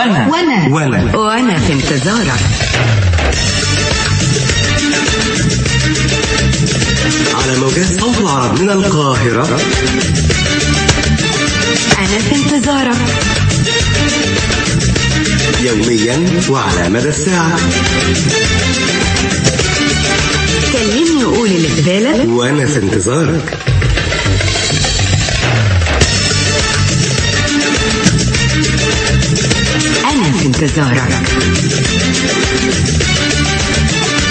وأنا. وأنا. وأنا. وأنا في انتظارك. على موجات صوت العرب من القاهرة. أنا في انتظارك. يوميا وعلى مدى الساعة. كلمني وقول اللي في بالك وأنا في انتظارك. في انتظارك.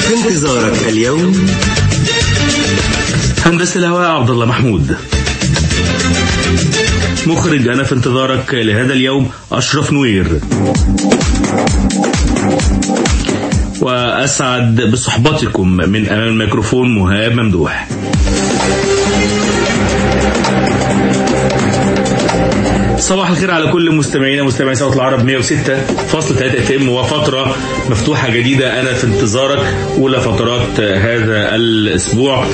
في انتظارك اليوم. هندسة الهواء عبد الله محمود. مخرج أنا في انتظارك لهذا اليوم أشرف نوير. وأسعد بصحبتكم من أمام الميكروفون مهاب ممدوح. صباح الخير على كل مستمعينا مستمعي صوت العرب 106.3 اف ام وفترة مفتوحة جديدة أنا في انتظارك أولى فترات هذا الأسبوع.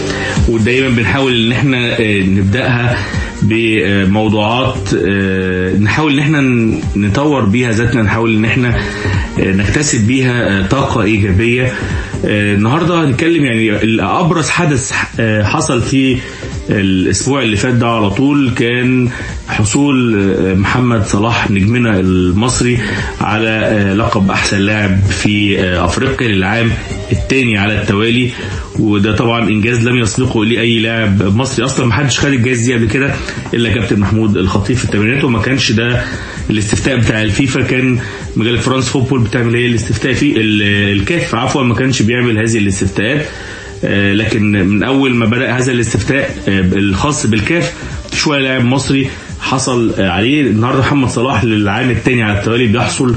ودايما بنحاول إن إحنا آه، نبدأها بموضوعات آه، نحاول إن إحنا نطور بيها ذاتنا نحاول إن إحنا آه، نكتسب بيها طاقة إيجابية. النهارده هنتكلم يعني ابرز حدث حصل في الأسبوع اللي فات ده على طول كان حصول آه، محمد صلاح نجمنا المصري على آه، لقب أحسن لاعب في آه، أفريقيا للعام الثاني على التوالي. وده طبعا إنجاز لم يسبقه ليه اي لاعب مصري أصلا ما حدش خد الجائزه دي قبل كده إلا كابتن محمود الخطيب في التمانينات. وما كانش ده الاستفتاء بتاع الفيفا كان مجله France Football بتعمل هي الاستفتاء في ال- الكاف. عفوا ما كانش بيعمل هذه الاستفتاءات. لكن من أول ما بدأ هذا الاستفتاء آه، الخاص بالكاف شوية لاعب مصري حصل آه، عليه. النهارده محمد صلاح للعام الثاني على التوالي بيحصل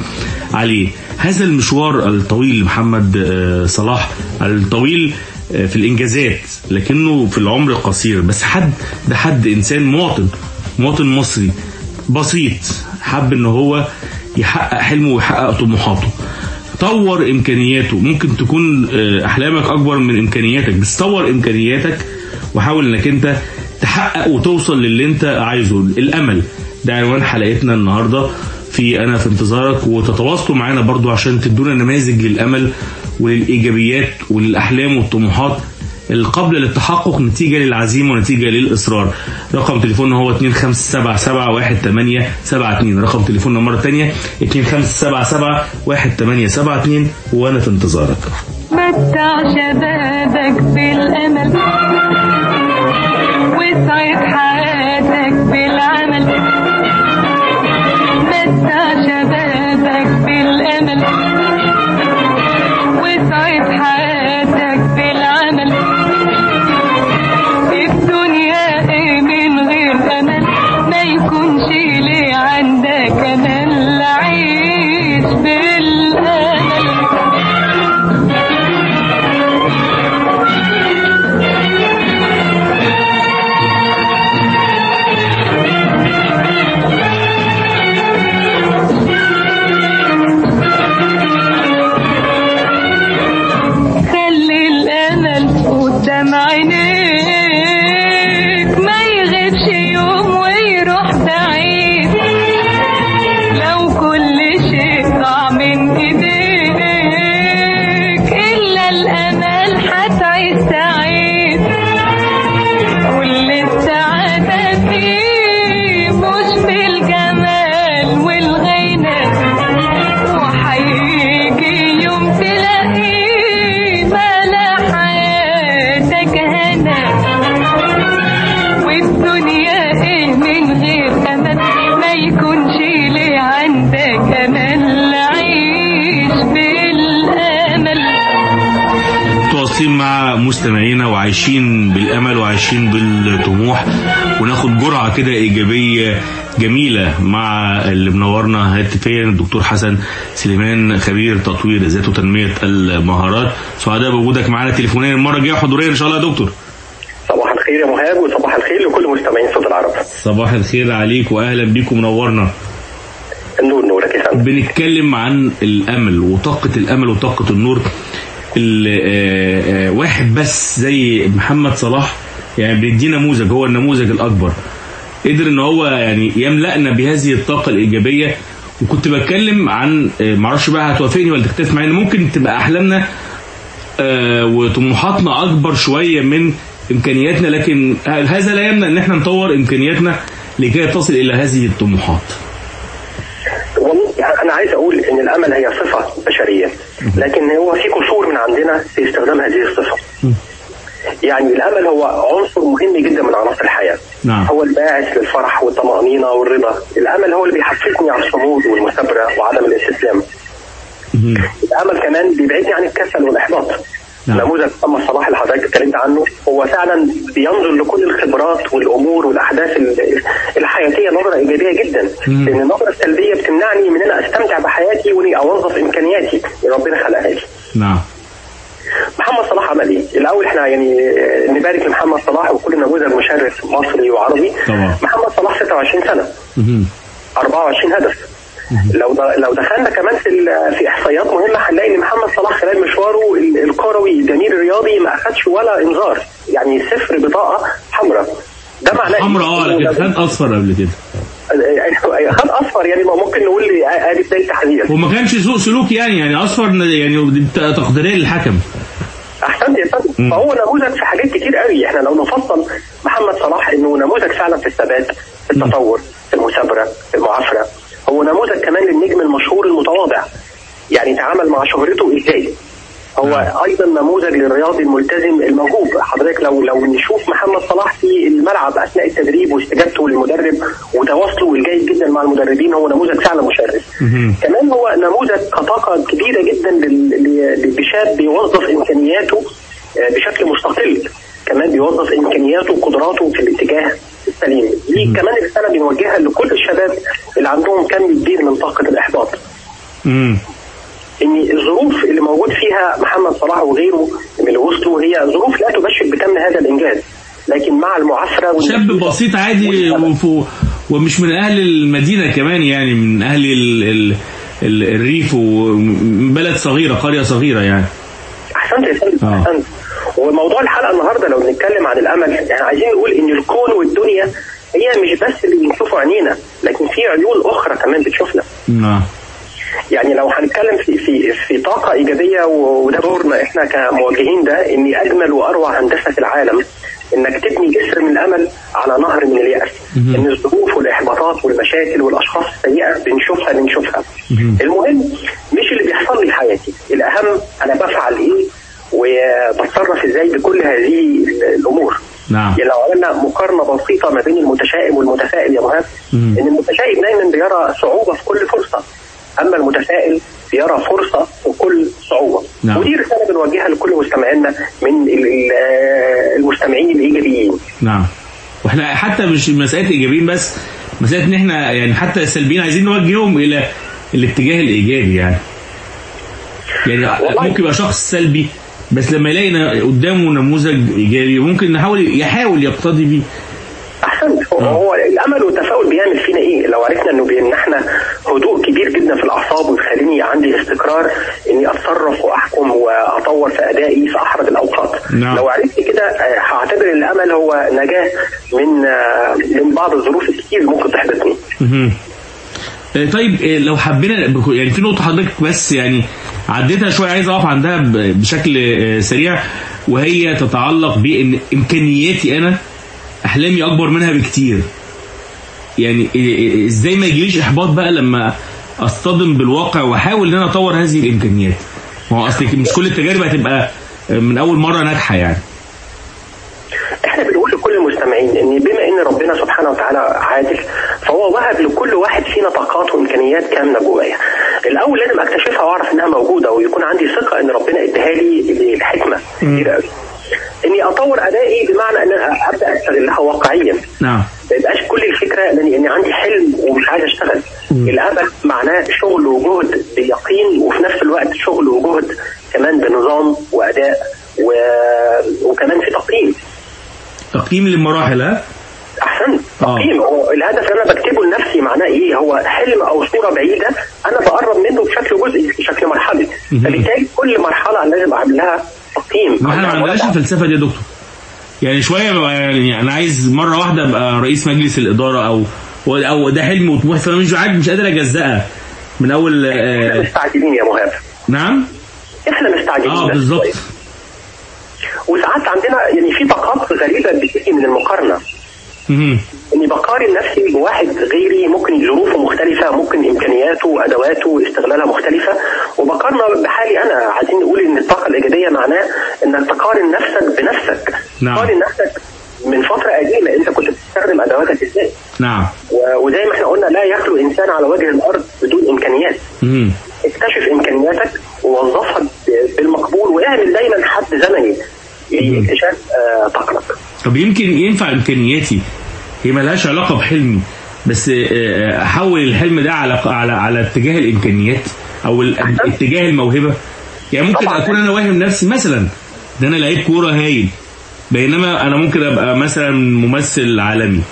عليه. هذا المشوار الطويل لمحمد آه، صلاح الطويل آه، في الإنجازات لكنه في العمر القصير بس حد ده حد إنسان مواطن مواطن مصري بسيط حب إن هو يحقق حلمه ويحقق طموحاته. طور إمكانياته. ممكن تكون آه، أحلامك أكبر من إمكانياتك. بس طور إمكانياتك وحاول إنك أنت تحقق وتوصل للي أنت عايزه. الأمل. ده عنوان حلقتنا النهارده. في أنا في انتظارك وتتواصلوا معانا برضو عشان تدونا نماذج للأمل وللإيجابيات وللأحلام والطموحات القابلة للتحقق نتيجة للعزيمة ونتيجة للإصرار. رقم تليفوننا هو 25771872 رقم تليفوننا مرة تانية 25771872 وأنا في انتظارك متع شبابك بالأمل وسعد حياتك بالعمل. متع شبابك بالأمل. هاتفيا الدكتور حسن سليمان خبير تطوير الذات وتنمية المهارات. سعداء بوجودك معانا تليفونيا. المرة الجاية حضوريا إن شاء الله يا دكتور. صباح الخير يا مهاب وصباح الخير لكل مستمعين صوت العرب. صباح الخير عليك واهلا بيك ومنورنا النور نورك يا فندم. بنتكلم عن الأمل وطاقة الأمل وطاقة النور. ال- آه، آه، واحد بس زي محمد صلاح يعني بيدي نموذج هو النموذج الأكبر. قدر إن هو يعني يملأنا بهذه الطاقة الإيجابية. وكنت بتكلم عن آه، معرفش بقى هتوافقني ولا تختلف معايا إن ممكن تبقى أحلامنا آه، وطموحاتنا أكبر شوية من إمكانياتنا لكن هذا لا يمنع إن إحنا نطور إمكانياتنا لكي تصل إلى هذه الطموحات. والله أنا عايز أقول إن الأمل هي صفة بشرية لكن هو في قصور من عندنا في استخدام هذه الصفة. يعني الأمل هو عنصر مهم جدا من عناصر الحياة. نعم. هو الباعث للفرح والطمأنينة والرضا. الأمل هو اللي بيحفزني على الصمود والمثابرة وعدم الاستسلام. الأمل كمان بيبعدني عن الكسل والإحباط. نعم. نموذج محمد صلاح اللي حضرتك اتكلمت عنه. هو فعلا بينظر لكل الخبرات والأمور والأحداث ال- الحياتية نظرة إيجابية جدا. لأن النظرة السلبية بتمنعني من إن أنا أستمتع بحياتي وإني أوظف إمكانياتي. اللي ربنا خلقها لي. نعم. محمد صلاح عمل إيه؟ الأول إحنا يعني نبارك لمحمد صلاح وكل نموذج مشرف مصري وعربي طبعا. محمد صلاح 26 سنة مهم. 24 هدف لو لو دخلنا كمان في في إحصائيات مهمة هنلاقي إن محمد صلاح خلال مشواره ال- الكروي الجميل الرياضي ما أخدش ولا إنذار يعني صفر بطاقة حمراء ده معناه إيه؟ حمرا آه لكن خد أصفر قبل كده خد أصفر يعني ما ممكن نقول لي آدي بداية تحذير. وما كانش سوء سلوك يعني يعني أصفر يعني دي تقديرية للحكم. أحسنت يا فندم. فهو نموذج في حاجات كتير قوي. إحنا لو نفصل محمد صلاح إنه نموذج فعلا في الثبات في التطور في المثابرة في المعافرة. هو نموذج كمان للنجم المشهور المتواضع. يعني تعامل مع شهرته إزاي؟ هو أيضا نموذج للرياضي الملتزم الموهوب. حضرتك لو لو نشوف محمد صلاح في الملعب أثناء التدريب واستجابته للمدرب وتواصله الجيد جدا مع المدربين هو نموذج فعلا مشرف. كمان هو نموذج كطاقة كبيرة جدا لشاب بيوظف إمكانياته آه، بشكل مستقل. كمان بيوظف إمكانياته وقدراته في الاتجاه السليم. دي كمان رساله بنوجهها لكل الشباب اللي عندهم كم كبير من طاقة الإحباط. إن الظروف اللي موجود فيها محمد صلاح وغيره من اللي وصلوا هي ظروف لا تبشر بتم هذا الإنجاز. لكن مع المعافره شاب بسيط عادي ومش من أهل المدينة كمان يعني من أهل ال ال ال الريف ومن بلد صغيرة قرية صغيرة يعني. أحسنت يا فندم آه. أحسنت. وموضوع الحلقة النهارده لو بنتكلم عن الأمل يعني عايزين نقول إن الكون والدنيا هي مش بس اللي بنشوفه عينينا لكن في عيون أخرى كمان بتشوفنا. نعم. يعني لو هنتكلم في في في طاقة إيجابية وده دورنا إحنا كمواجهين ده ان أجمل وأروع هندسة في العالم إنك تبني جسر من الأمل على نهر من اليأس. إن الظروف والإحباطات والمشاكل والأشخاص السيئة بنشوفها بنشوفها. المهم مش اللي بيحصل لي في حياتي. الأهم أنا بفعل إيه وبتصرف إزاي بكل هذه الأمور. نعم. يعني لو عملنا مقارنة بسيطة ما بين المتشائم والمتفائل يا مهاب إن المتشائم دايما بيرى صعوبة في كل فرصة. أما المتفائل بيرى فرصة في كل صعوبة. نعم. ودي رسالة بنوجهها لكل مستمعينا من ال- ال- آه، المستمعين الإيجابيين. نعم. وإحنا حتى مش مسألة ايجابيين بس مسألة إن إحنا يعني حتى السلبيين عايزين نوجههم إلى الاتجاه الإيجابي يعني. يعني والله. ممكن يبقى شخص سلبي بس لما يلاقي قدامه نموذج إيجابي ممكن نحاول يحاول يقتدي بيه. أحسنت. هو, هو الأمل والتفاؤل بيعمل فينا إيه؟ لو عرفنا إنه بيمنحنا هدوء كبير جدا في الأعصاب ويخليني عندي استقرار إني أتصرف وأحكم وأطور في أدائي في احرج الأوقات. نعم. لو عرفت كده آه، هعتبر الأمل هو نجاة من آه، من بعض الظروف الكتير ممكن تحبطني. آه، طيب لو حبينا يعني في نقطة حضرتك بس يعني عديتها شوية عايز أقف عندها بشكل سريع وهي تتعلق بإن إمكانياتي أنا أحلامي أكبر منها بكتير يعني إزاي ما يجيليش إحباط بقى لما أصطدم بالواقع وأحاول إن أنا أطور هذه الإمكانيات ما هو أصل مش كل التجارب هتبقى من أول مرة ناجحة يعني إحنا بنقول لكل المستمعين إن بما إن ربنا سبحانه وتعالى عادل فهو وهب لكل واحد فينا طاقات وإمكانيات كاملة جوايا. الأول لازم أكتشفها وأعرف إنها موجودة ويكون عندي ثقة إن ربنا اداها لي الحكمه كبيره قوي. إني أطور أدائي بمعنى إن أبدأ أستغلها واقعيا. نعم ما يبقاش كل الفكرة اني عندي حلم ومش عايز أشتغل. الامل معناه شغل وجهد بيقين وفي نفس الوقت شغل وجهد كمان بنظام وأداء و... وكمان في تقييم. تقييم للمراحل ها؟ احسنت آه. تقييم. هو الهدف اللي أنا بكتبه لنفسي معناه إيه؟ هو حلم أو صورة بعيدة أنا بقرب منه بشكل جزئي بشكل مرحلي. فبالتالي كل مرحلة لازم اعمل لها تقييم. ما إحنا ما عندناش الفلسفة دي يا دكتور. يعني شوية يعني أنا عايز مرة واحدة أبقى رئيس مجلس الإدارة أو أو ده حلم وطموح. فأنا مش عارف مش قادر أجزأها. من أول إحنا آه مستعجلين يا مهاب. نعم؟ إحنا مستعجلين. آه بالظبط. وساعات عندنا يعني في طاقات غريبة بتيجي من المقارنة. إني بقارن نفسي بواحد غيري ممكن ظروفه مختلفة ممكن إمكانياته وادواته استغلالها مختلفة. وبقارنه بحالي أنا. عايزين نقول إن الطاقة الإيجابية معناه انك تقارن نفسك بنفسك. نعم. تقارن نفسك من فترة قديمة. أنت كنت بتستخدم أدواتك إزاي؟ نعم. وزي ما إحنا قلنا لا يخلو إنسان على وجه الأرض بدون إمكانيات. مهم. اكتشف إمكانياتك ووظفها بالمقبول واعمل دايما حد زمني لاكتشاف آه، طاقتك. طب يمكن ينفع إمكانياتي؟ هي ملهاش علاقة بحلمي. بس آه، أحول الحلم ده على على على اتجاه الإمكانيات أو اتجاه الموهبة. يعني ممكن طبعاً. أكون أنا واهم نفسي مثلا. ده أنا لعيب كوره هايل. بينما أنا ممكن ابقى مثلا ممثل عالمي.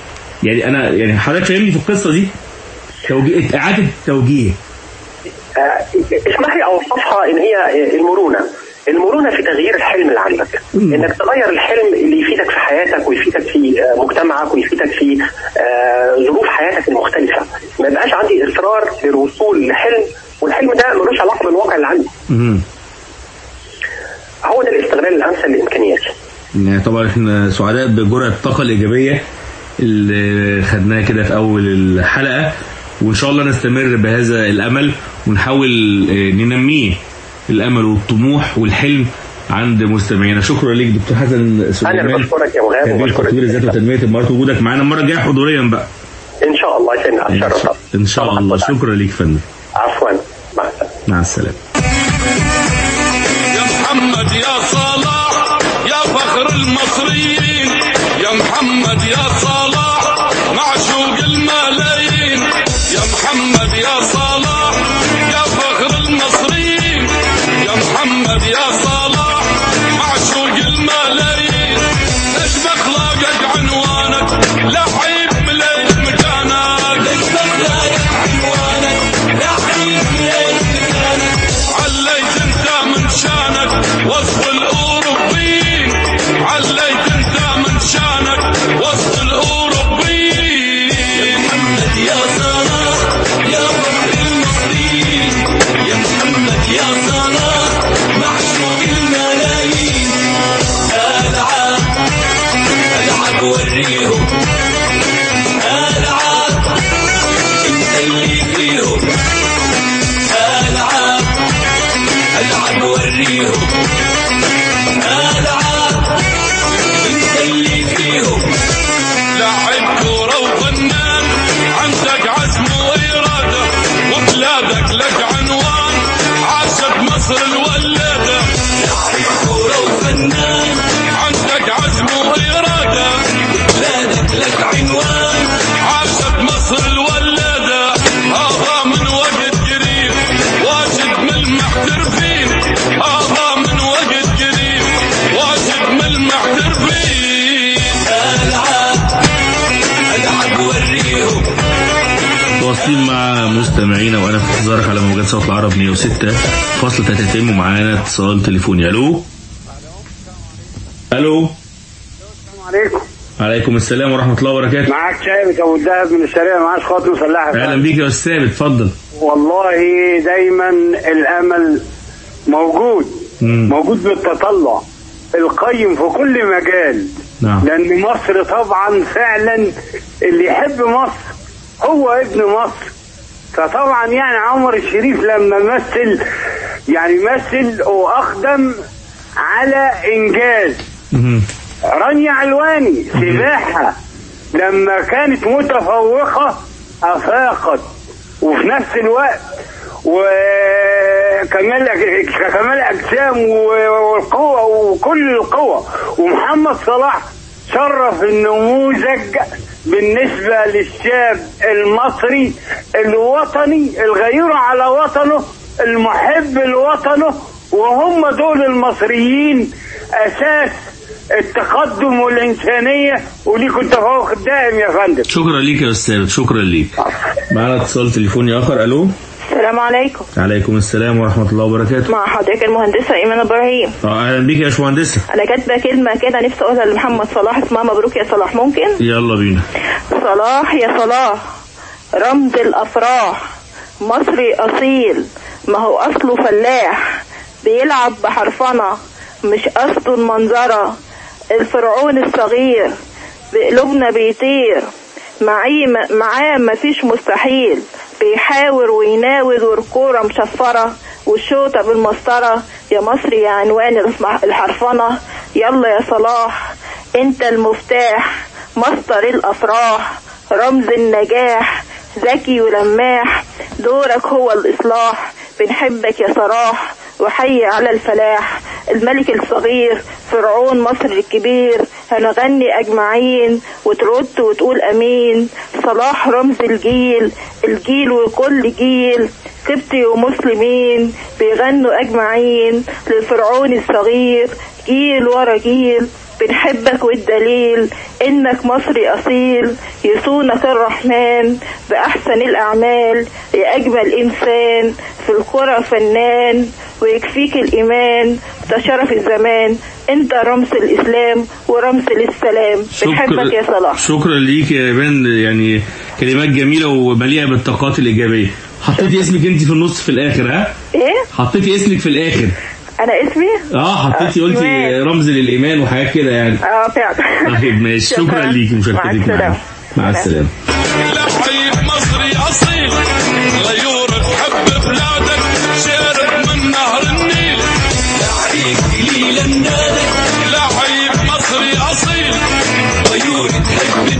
يعني أنا يعني حضرتك فاهمني في القصة دي؟ توجيه إعادة توجيه. آه، اسمح لي اوصفها إن هي آه، المرونة. المرونة في تغيير الحلم اللي عندك. إنك تغير الحلم اللي يفيدك في حياتك ويفيدك في آه، مجتمعك ويفيدك في ظروف حياتك المختلفة. ما يبقاش عندي إصرار للوصول لحلم والحلم ده ملوش علاقة بالواقع اللي عندي. هو ده الاستغلال الامثل لامكانياتي يعني طبعا إحنا سعداء بجرعة الطاقة الإيجابية اللي خدناها كده في أول الحلقة. وإن شاء الله نستمر بهذا الأمل ونحاول آه، ننميه الأمل والطموح والحلم عند مستمعينا. شكرا ليك دكتور حسن سليمان. أنا بشكرك يا خبير وبشكرك تطوير الذات وتنميه المهارات وجودك معانا المرة الجاية حضوريا بقى. إن شاء الله يسعدنا. إن اتشرف شاء, إن شاء. الله. شكرا ليك فندم. عفوا. مع السلامة. مع السلامة. يا صلاح يا فخر المصريين صوت العرب 106 فاصل 3 ومعانا اتصال تليفوني. ألو؟ ألو؟ عليكم. عليكم السلام ورحمة الله وبركاته. معاك ثابت أبو الدهب من الشريعه معاش خاطر مسلحة. أهلا بيك يا أستاذ ثابت اتفضل. والله دايما الأمل موجود مم. موجود بالتطلع القيم في كل مجال. نعم. لأن مصر طبعا فعلا اللي يحب مصر هو ابن مصر. فطبعا يعني عمر الشريف لما مثل يعني مثل وأخدم على إنجاز. رانيا علواني سباحة لما كانت متفوقة أفاقت. وفي نفس الوقت وكمال كمال أجسام والقوة وكل القوة. ومحمد صلاح شرف النموذج بالنسبة للشاب المصري الوطني الغيور على وطنه المحب لوطنه وهم دول المصريين أساس التقدم والإنسانية وليكوا التفوق الدائم يا فندم. شكرا ليك يا ثابت شكرا ليك. معانا اتصال تليفوني آخر ألو؟ السلام عليكم. عليكم السلام ورحمة الله وبركاته. مع حضرتك المهندسة إيمان إبراهيم. آه أهلا بيك يا باشمهندسة. أنا كاتبة كلمة كده نفسي أقولها لمحمد صلاح اسمها مبروك يا صلاح. ممكن؟ يلا بينا. صلاح يا صلاح. رمز الأفراح. مصري أصيل. ما هو أصله فلاح. بيلعب بحرفنة. مش قصده المنظرة. الفرعون الصغير. بقلوبنا بيطير. معاه مفيش مستحيل. بيحاور ويناود والكورة مشفرة والشوطة بالمسطرة. يا مصري يا عنوان الح- الحرفنة. يلا يا صلاح أنت المفتاح مصدر الأفراح. رمز النجاح ذكي ولماح. دورك هو الإصلاح. بنحبك يا صلاح وحي على الفلاح. الملك الصغير فرعون مصر الكبير هنغني أجمعين وترد وتقول أمين. صلاح رمز الجيل الجيل وكل جيل. قبطي ومسلمين بيغنوا أجمعين للفرعون الصغير. جيل ورا جيل. بنحبك والدليل إنك مصري أصيل يصونك الرحمن بأحسن الأعمال يا اجمل إنسان في القرى فنان ويكفيك الإيمان ده شرف الزمان. أنت رمز الإسلام ورمز للسلام. بنحبك يا صلاح. شكرا ليك يا ايمان يعني كلمات جميلة ومليئة بالطاقات الإيجابية. حطيتي اسمك أنت في النص في الآخر ها؟ إيه؟ حطيتي اسمك في الآخر. أنا اسمي؟ آه حطيتي قلتي. رمز للإيمان وحاجات كده يعني. آه فعلا. طيب ماشي. شكرا. شكراً. ليكي مع مشاركتك السلامة. معانا مع السلامة. لعيب مصري أصيل بلادك شارب من نهر النيل. لعيب قليل النادك لعيب مصري اصيل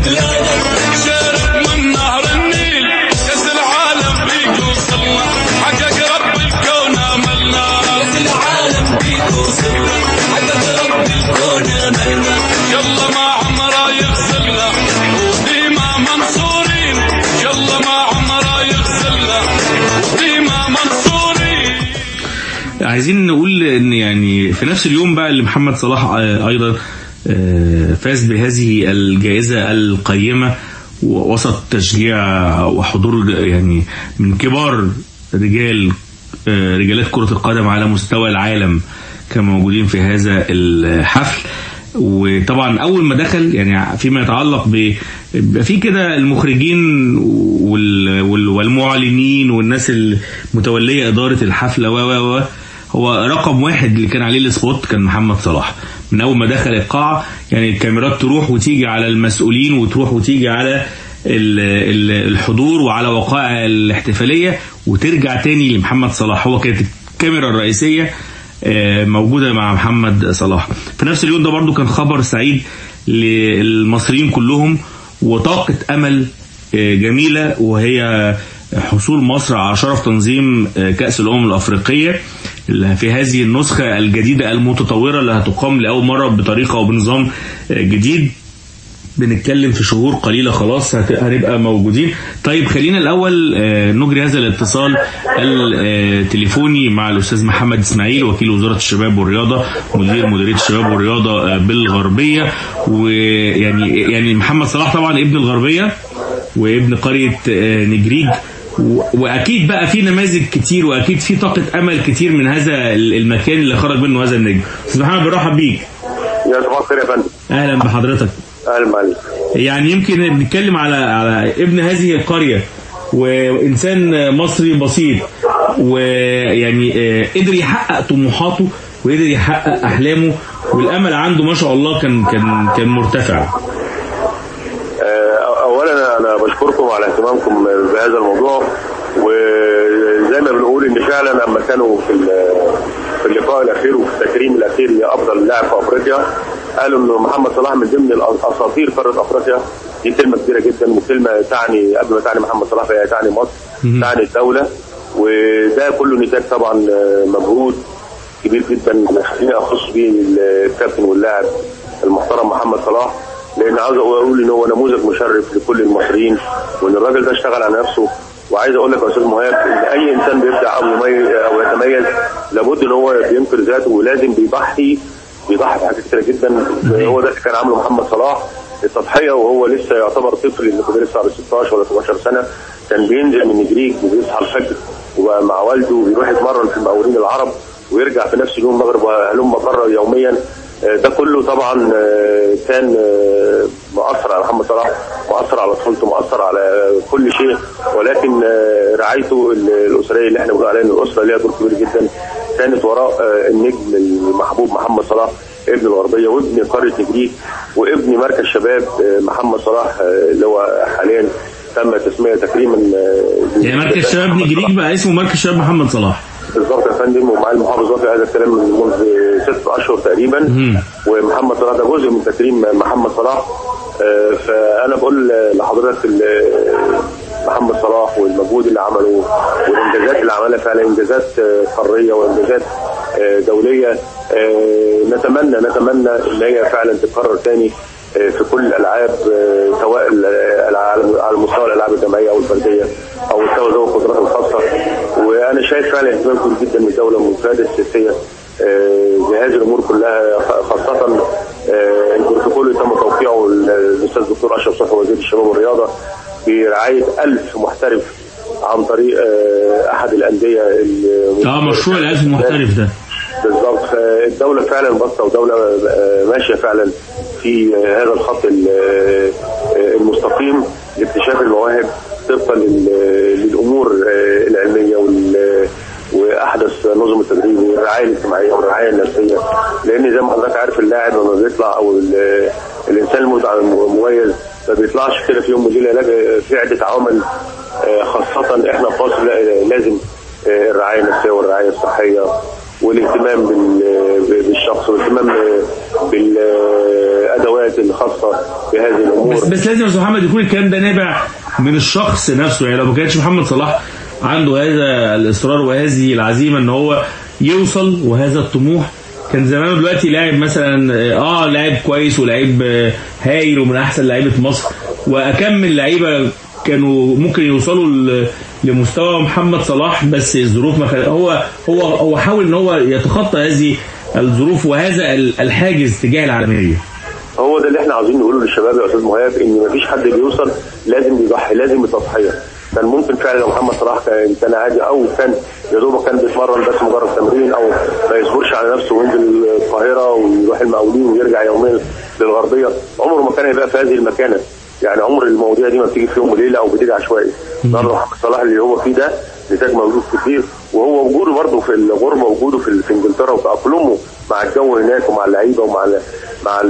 بلادك عايزين نقول إن يعني في نفس اليوم بقى اللي محمد صلاح آه، أيضا آه، فاز بهذه الجائزة القيمة وسط تشجيع وحضور يعني من كبار رجال آه، رجالات كرة القدم على مستوى العالم كانوا موجودين في هذا الحفل وطبعا أول ما دخل يعني فيما يتعلق ب بيبقى في كده المخرجين. وال... والمعلنين والناس المتولية إدارة الحفله و و و هو رقم واحد اللي كان عليه السبوت كان محمد صلاح. من أول ما دخل القاعه يعني الكاميرات تروح وتيجي على المسؤولين وتروح وتيجي على ال- ال- الحضور وعلى وقائع الاحتفالية وترجع تاني لمحمد صلاح. هو كانت الكاميرا الرئيسية آه، موجودة مع محمد صلاح. في نفس اليوم ده برضو كان خبر سعيد للمصريين كلهم وطاقة أمل آه، جميلة وهي حصول مصر على شرف تنظيم آه، كأس الأمم الأفريقية. في هذه النسخة الجديدة المتطورة اللي هتقام لأول مرة بطريقة وبنظام آه، جديد. بنتكلم في شهور قليلة خلاص هنبقى موجودين. طيب خلينا الأول آه، نجري هذا الاتصال التليفوني مع الأستاذ محمد إسماعيل وكيل وزارة الشباب والرياضة مدير مديرية الشباب والرياضة آه، بالغربية. ويعني يعني محمد صلاح طبعا ابن الغربية وابن قرية آه، نجريج. وأكيد بقى في نماذج كتير وأكيد في طاقة أمل كتير من هذا ال- المكان اللي خرج منه هذا النجم. أستاذ محمد برحب بيك. يا صباح الخير يا فندم. أهلا بحضرتك. أهلا معلش يعني يمكن بنتكلم على على ابن هذه القرية وإنسان مصري بسيط ويعني آه، قدر يحقق طموحاته وقدر يحقق أحلامه والأمل عنده ما شاء الله كان كان كان مرتفع. اولا أنا بشكركم على اهتمامكم بهذا الموضوع وزي ما بنقول إن فعلا لما كانوا في في اللقاء الأخير وفي التكريم الأخير لأفضل لاعب في أفريقيا قالوا ان محمد صلاح من ضمن الاساطير قاره أفريقيا. دي كلمة كبيرة جدا وكلمة تعني قبل ما تعني محمد صلاح فهي تعني مصر تعني الدولة. وده كله نتاج طبعا مجهود كبير جدا خليني أخص بيه الكابتن واللاعب المحترم محمد صلاح. لأن عاوز أقول إن هو نموذج مشرف لكل المصريين وإن الراجل ده اشتغل على نفسه. وعايز أقول لك يا أستاذ مهاب إن أي إنسان بيبدع أو أو يتميز لابد إن هو بينكر ذاته ولازم بيضحي بيضحي بحاجات كتيرة جدا. هو ده اللي كان عامله محمد صلاح. التضحية وهو لسه يعتبر طفل اللي كان لسه على 16 ولا 17 سنة كان بينزل من نجريج وبيصحى الفجر ومع والده وبيروح يتمرن في المقاولين العرب ويرجع في نفس اليوم المغرب وهلم بره يوميا. ده كله طبعا آه، كان آه، مؤثر على محمد صلاح مؤثر على طفولته مؤثر على كل شيء. ولكن آه، رعايته ال- الأسرية اللي إحنا بنقول عليها إن الأسرة ليها دور كبير جدا كانت وراء آه، النجم المحبوب محمد صلاح ابن الغربية وابن قرية نجريك وابن مركز شباب آه، محمد صلاح آه، اللي هو حاليا تم تسمية تكريما آه، يعني مركز شباب نجريك بقى اسمه مركز شباب محمد صلاح. بالظبط يا فندم ومع المحافظ وافق هذا الكلام من منذ ست أشهر تقريبا. ومحمد صلاح ده جزء من تكريم محمد صلاح. آه، فأنا بقول لحضرتك محمد صلاح والمجهود اللي عمله والإنجازات اللي عملها فعلا إنجازات آه، قارية وإنجازات آه، دولية. نتمنى نتمنى إن هي فعلا تتكرر تاني في كل الألعاب سواء على مستوى الألعاب الجماعية أو الفردية. أو مستوى ذوي القدرات الخاصه وأنا شايف فعلا اهتمام كبير جدا من الدولة من القياده السياسيه آه، بهذه الأمور كلها خاصة آه، البروتوكول اللي تم توقيعه الأستاذ الدكتور أشرف صبحي وزير الشباب والرياضة برعايه ألف محترف عن طريق آه، أحد الأندية ال- آه مشروع الألف محترف ده. بالظبط فالدولة فعلا بسطة ودولة آه، ماشية فعلا في هذا الخط ال- المستقيم لاكتشاف المواهب طبقا لل- للأمور آه، العلمية وال- وأحدث نظم التدريب والرعاية الاجتماعية والرعاية النفسية. لأن زي ما حضرتك عارف اللاعب لما بيطلع أو ال- الإنسان المميز ما بيطلعش كده في يوم وليلة لا في عدة عوامل آه، خاصة إحنا في مصر لا- لازم آه، الرعاية النفسية والرعاية الصحية والاهتمام بال- بالشخص والاهتمام بالأدوات الخاصة بهذه الأمور. بس بس لازم يا أستاذ محمد يكون الكلام ده نابع من الشخص نفسه. يعني لو ما كانش محمد صلاح عنده هذا الإصرار وهذه العزيمة إن هو يوصل وهذا الطموح كان زمانه دلوقتي لاعب مثلا آه لاعب كويس ولاعب آه، هايل ومن أحسن لعيبة مصر. واكمل لعيبه كانوا ممكن يوصلوا لمستوى محمد صلاح بس الظروف ما خل... هو هو هو حاول إن هو يتخطى هذه الظروف وهذا ال- الحاجز تجاه العالمية. هو ده اللي إحنا عاوزين نقوله للشباب يا أستاذ مهاب إن مفيش حد بيوصل لازم يضحي لازم التضحيه كان ممكن فعلا لو محمد صلاح كان كان عادي أو كان يا دوبك كان بيتمرن بس مجرد تمرين أو ما يصبرش على نفسه وينزل القاهرة ويروح المقاولين ويرجع يوميا للغربية. عمره ما كان هيبقى في هذه المكانة. يعني عمر المواضيع دي ما بتيجي في يوم وليلة أو بتيجي عشوائي النهارده محمد صلاح اللي هو فيه ده نتاج موجود كتير. وهو وجوده برضه في الغربة وجوده في في إنجلترا وتاقلمه مع الجو هناك ومع اللعيبة ومع مع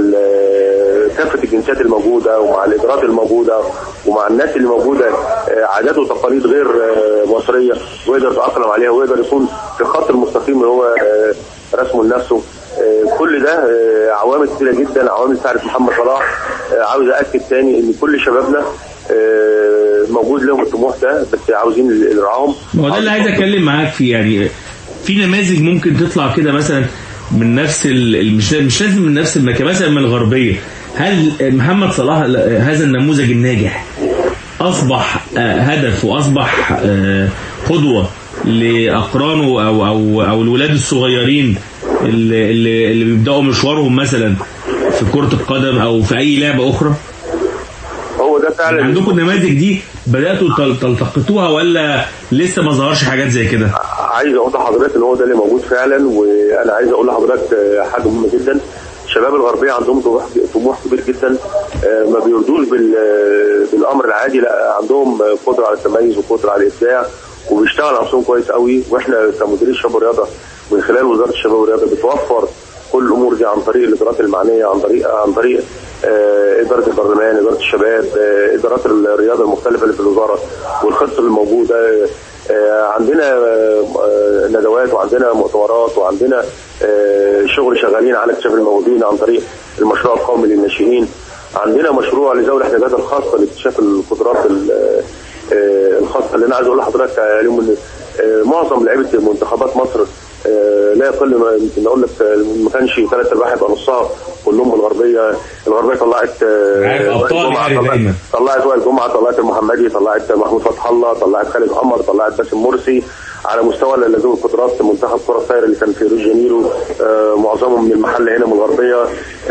كافة الجنسيات الموجودة ومع الإدارات الموجودة ومع الناس اللي موجوده آه، عادات وتقاليد غير آه، مصرية ويقدر يتأقلم عليها ويقدر يكون في الخط المستقيم اللي هو آه، رسمه لنفسه. كل ده عوامل كتيرة جدا. عوامل تعرف محمد صلاح. عاوز اكد تاني إن كل شبابنا موجود لهم الطموح ده بس عاوزين نرعاهم ما هو ده اللي عايز أتكلم معاك فيه. يعني في نماذج ممكن تطلع كده مثلا من نفس مش مش لازم من نفس المكان مثلا من الغربية. هل محمد صلاح هذا النموذج الناجح؟ أصبح آه، هدف وأصبح آه، قدوة لأقرانه أو أو أو الولاد الصغيرين اللي اللي, اللي بيبدأوا مشوارهم مثلا في كرة القدم أو في أي لعبة أخرى؟ هو ده فعلا. عندكم النماذج دي؟ بدأتوا تل- تلتقطوها ولا لسه ما ظهرش حاجات زي كده؟ عايز أقول لحضرتك إن هو ده اللي موجود فعلا وأنا عايز أقول لحضرتك آه، حاجة مهمة جدا. شباب الغربية عندهم طموح كبير جدا آه، ما بيردوش بال- بالأمر العادي لا عندهم قدرة على التميز وقدرة على الإبداع وبيشتغل على نفسهم كويس قوي. وإحنا كمديرين الشباب والرياضة من خلال وزارة الشباب والرياضة بتوفر كل الأمور دي عن طريق الإدارات المعنية عن طريق عن طريق إدارة البرلمان إدارة الشباب آه، إدارات الرياضة المختلفة اللي في الوزارة والخطه آه، عندنا آه، آه، ندوات وعندنا مؤتمرات وعندنا آه، شغل شغالين على اكتشاف الموهوبين عن طريق المشروع القومي للناشئين. عندنا مشروع لذوي الاحتياجات الخاصة لاكتشاف القدرات ال- آه، الخاصة اللي أنا عايز أقول لحضرتك آه، اليوم آه، معظم لعيبة منتخبات مصر آه، لا يقل ما يمكن. أقول لك آه، ما كانش ثلاث ارباع يبقى نصها كلهم الغربية. الغربية طلعت آه، وائل جمعة، يعني طلعت- وائل جمعة طلعت المحمدي طلعت محمود فتح الله طلعت خالد عمر طلعت باسم مرسي. على مستوى ذوي القدرات منتخب كرة الطايرة اللي كان في ريو جانيرو آه، معظمهم من المحل هنا من الغربية.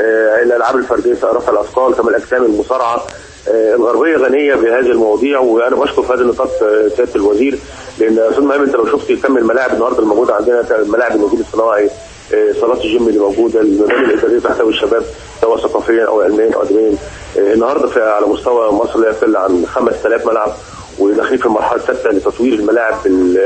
آه، الالعاب الفردية رفع الأثقال كما الاجسام المصارعة. آه، الغربية غنية بهذه المواضيع وأنا بشكر في هذا النطاق آه، سيادة الوزير لأن أستاذ مهم أنت لو شفت كم الملاعب النهارده الموجودة عندنا ملاعب النجيل الصناعي آه، صالات الجيم اللي موجودة المباني الاداريه تحتوي الشباب سواء ثقافيا أو علميا أو ادبيا. آه، النهارده في على مستوى مصر لا يقل عن 5000 ملعب وداخلين في المرحلة الثالثة لتطوير الملاعب ال-